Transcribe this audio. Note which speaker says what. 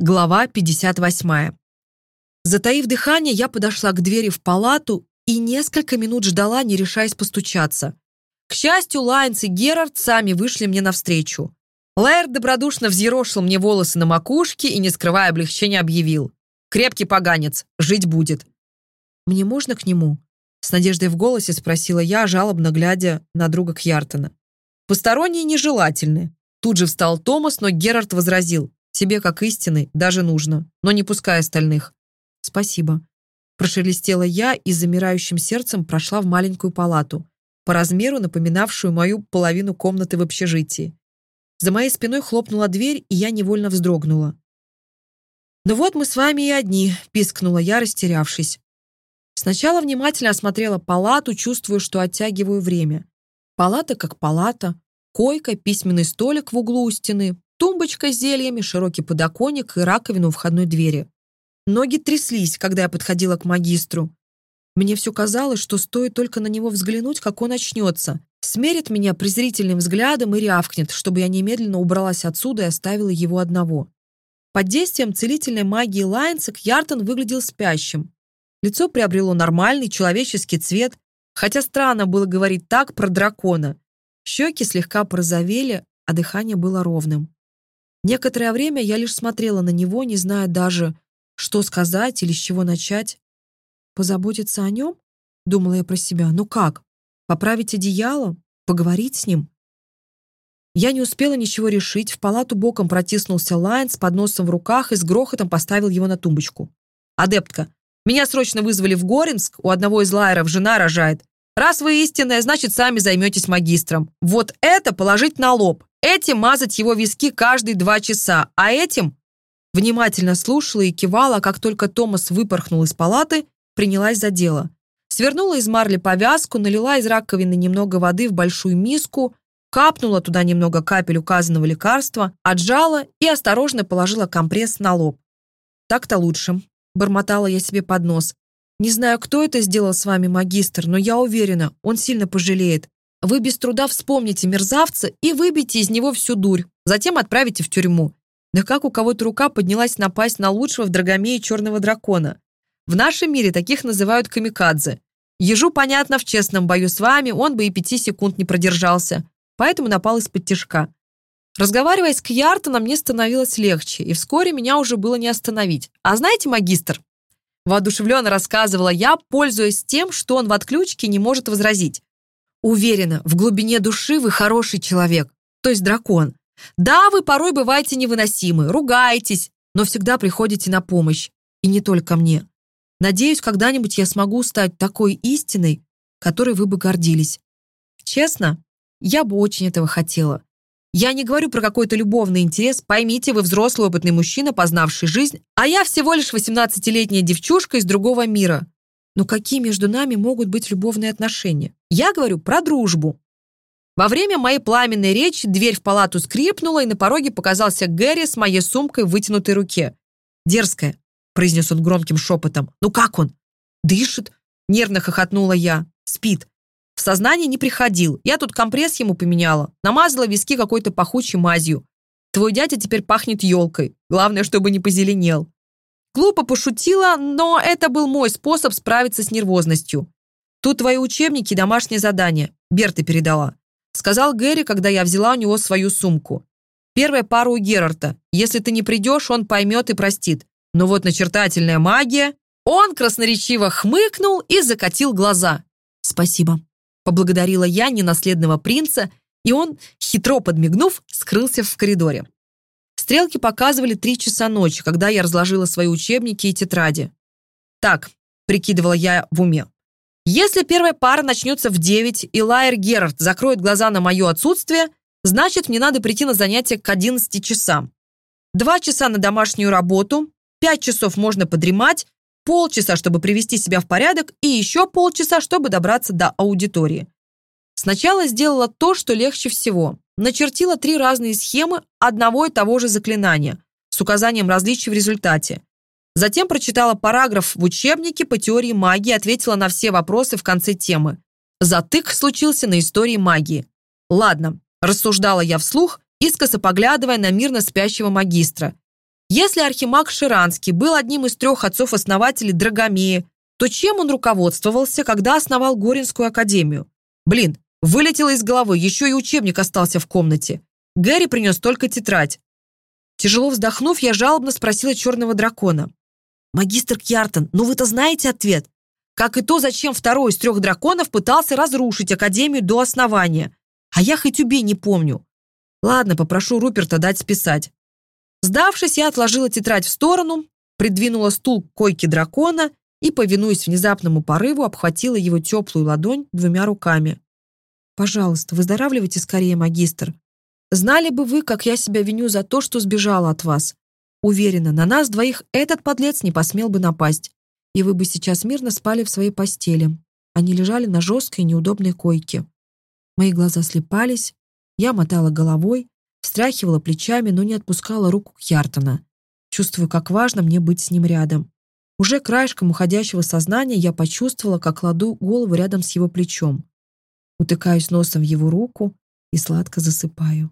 Speaker 1: Глава 58. Затаив дыхание, я подошла к двери в палату и несколько минут ждала, не решаясь постучаться. К счастью, Лайнс и Герард сами вышли мне навстречу. Лайер добродушно взъерошил мне волосы на макушке и, не скрывая облегчения, объявил. «Крепкий поганец, жить будет». «Мне можно к нему?» С надеждой в голосе спросила я, жалобно глядя на друга Кьяртона. «Посторонние нежелательны». Тут же встал Томас, но Герард возразил. Тебе, как истины, даже нужно, но не пускай остальных». «Спасибо». Прошелестела я и замирающим сердцем прошла в маленькую палату, по размеру напоминавшую мою половину комнаты в общежитии. За моей спиной хлопнула дверь, и я невольно вздрогнула. «Ну вот мы с вами и одни», — пискнула я, растерявшись. Сначала внимательно осмотрела палату, чувствуя, что оттягиваю время. Палата как палата, койка, письменный столик в углу у стены, Тумбочка с зельями, широкий подоконник и раковина у входной двери. Ноги тряслись, когда я подходила к магистру. Мне все казалось, что стоит только на него взглянуть, как он очнется, смерит меня презрительным взглядом и рявкнет, чтобы я немедленно убралась отсюда и оставила его одного. Под действием целительной магии Лайнса Кьяртон выглядел спящим. Лицо приобрело нормальный человеческий цвет, хотя странно было говорить так про дракона. Щеки слегка порозовели, а дыхание было ровным. Некоторое время я лишь смотрела на него, не зная даже, что сказать или с чего начать. Позаботиться о нем? Думала я про себя. Ну как? Поправить одеяло? Поговорить с ним? Я не успела ничего решить. В палату боком протиснулся Лайн с подносом в руках и с грохотом поставил его на тумбочку. «Адептка, меня срочно вызвали в Горинск, у одного из лайеров жена рожает. Раз вы истинная, Этим мазать его виски каждые два часа, а этим...» Внимательно слушала и кивала, как только Томас выпорхнул из палаты, принялась за дело. Свернула из марли повязку, налила из раковины немного воды в большую миску, капнула туда немного капель указанного лекарства, отжала и осторожно положила компресс на лоб. «Так-то лучше», — бормотала я себе под нос. «Не знаю, кто это сделал с вами, магистр, но я уверена, он сильно пожалеет. Вы без труда вспомните мерзавца и выбейте из него всю дурь, затем отправите в тюрьму. Да как у кого-то рука поднялась напасть на лучшего в Драгомее черного дракона? В нашем мире таких называют камикадзе. Ежу, понятно, в честном бою с вами он бы и пяти секунд не продержался, поэтому напал из-под тяжка. Разговаривая с Кьяртоном, мне становилось легче, и вскоре меня уже было не остановить. А знаете, магистр, воодушевленно рассказывала я, пользуясь тем, что он в отключке не может возразить. Уверена, в глубине души вы хороший человек, то есть дракон. Да, вы порой бываете невыносимы, ругаетесь, но всегда приходите на помощь. И не только мне. Надеюсь, когда-нибудь я смогу стать такой истиной, которой вы бы гордились. Честно, я бы очень этого хотела. Я не говорю про какой-то любовный интерес, поймите, вы взрослый опытный мужчина, познавший жизнь, а я всего лишь 18-летняя девчушка из другого мира, но какие между нами могут быть любовные отношения? Я говорю про дружбу. Во время моей пламенной речи дверь в палату скрипнула, и на пороге показался Гэри с моей сумкой в вытянутой руке. «Дерзкая», — произнес он громким шепотом. «Ну как он?» «Дышит», — нервно хохотнула я. «Спит. В сознание не приходил. Я тут компресс ему поменяла. Намазала виски какой-то пахучей мазью. Твой дядя теперь пахнет елкой. Главное, чтобы не позеленел. Глупо пошутила, но это был мой способ справиться с нервозностью. «Тут твои учебники и домашнее задание», — Берта передала. Сказал Гэри, когда я взяла у него свою сумку. «Первая пара у Герарта. Если ты не придешь, он поймет и простит. Но вот начертательная магия...» Он красноречиво хмыкнул и закатил глаза. «Спасибо», — поблагодарила я ненаследного принца, и он, хитро подмигнув, скрылся в коридоре. Стрелки показывали три часа ночи, когда я разложила свои учебники и тетради. Так, прикидывала я в уме. Если первая пара начнется в девять и Лайер Герард закроет глаза на мое отсутствие, значит, мне надо прийти на занятия к одиннадцати часам. Два часа на домашнюю работу, пять часов можно подремать, полчаса, чтобы привести себя в порядок, и еще полчаса, чтобы добраться до аудитории. Сначала сделала то, что легче всего. Начертила три разные схемы одного и того же заклинания с указанием различий в результате. Затем прочитала параграф в учебнике по теории магии, и ответила на все вопросы в конце темы. Затык случился на истории магии. «Ладно», – рассуждала я вслух, искоса поглядывая на мирно спящего магистра. «Если архимаг Ширанский был одним из трех отцов-основателей Драгомеи, то чем он руководствовался, когда основал Горинскую академию? Блин, вылетело из головы, еще и учебник остался в комнате. Гэри принес только тетрадь. Тяжело вздохнув, я жалобно спросила черного дракона. «Магистр Кьяртон, ну вы-то знаете ответ? Как и то, зачем второй из трех драконов пытался разрушить Академию до основания. А я хоть убей не помню. Ладно, попрошу Руперта дать списать». Сдавшись, я отложила тетрадь в сторону, придвинула стул к койке дракона и, повинуясь внезапному порыву, обхватила его теплую ладонь двумя руками. «Пожалуйста, выздоравливайте скорее, магистр. Знали бы вы, как я себя виню за то, что сбежала от вас. Уверена, на нас двоих этот подлец не посмел бы напасть, и вы бы сейчас мирно спали в своей постели. Они лежали на жесткой неудобной койке. Мои глаза слепались, я мотала головой, встряхивала плечами, но не отпускала руку Кьяртона. Чувствую, как важно мне быть с ним рядом. Уже краешком уходящего сознания я почувствовала, как кладу голову рядом с его плечом. Утыкаюсь носом в его руку и сладко засыпаю.